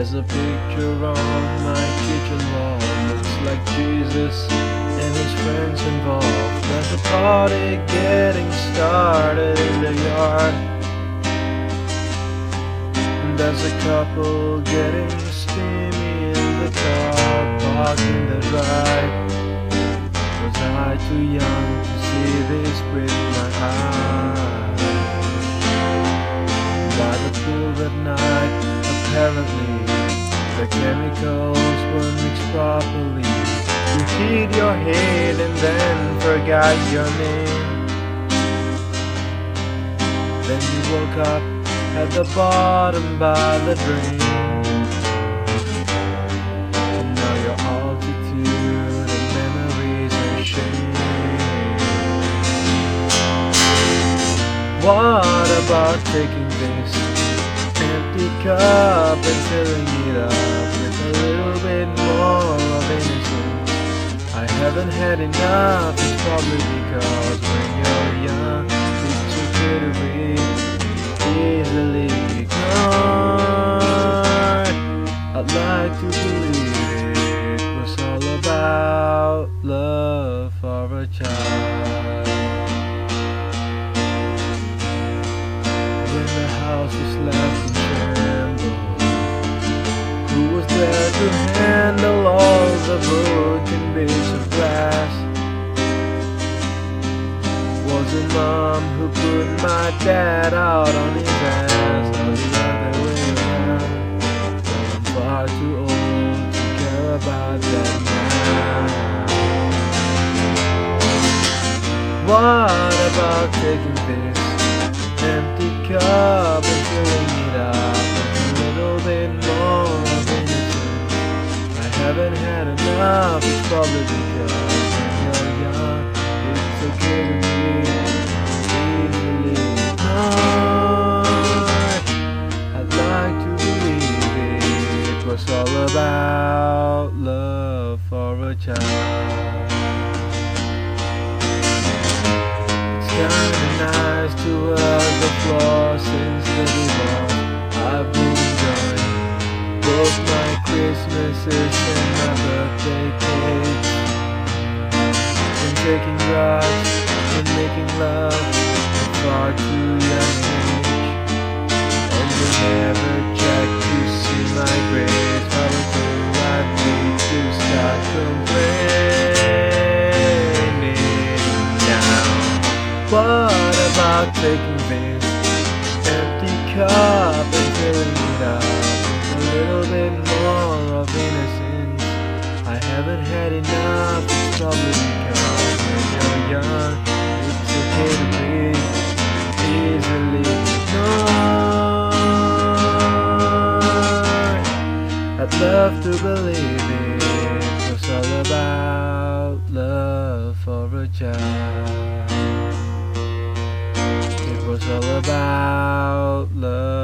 There's a picture on my kitchen wall Looks like Jesus and his friends involved. There's a party getting started in the yard. There's a couple getting steamy in the car Parked in the drive. Was I too young to see this with my eyes? By the pool at night apparently the chemicals were mixed properly. You hit your head and then forgot your name. Then you woke up at the bottom by the drain. And now your altitude and memories are shame. What about taking this empty cup and filling it up with a little bit more of innocence? I haven't had enough, it's probably because when you're young, it's too good to be easily ignored. I'd like to believe it was all about love for a child. When the house was left to handle all the broken bits of glass? Was it mom who put my dad out on his ass, or the other way around? I'm far too old to care about that now. What about taking this empty cup and filling it up a little bit haven't had enough, it's probably because you're young, it's okay to be easily ignored. I'd like to believe it was all about love for a child. And my birthday cakes. And taking drugs and making love at far too young age. And we never check to see my grades. How do I need to start complaining now? What about taking this empty cup and filling it up a little bit had enough, it's probably because when you're young, it's okay to be easily ignored. I'd love to believe it was all about love for a child. It was all about love.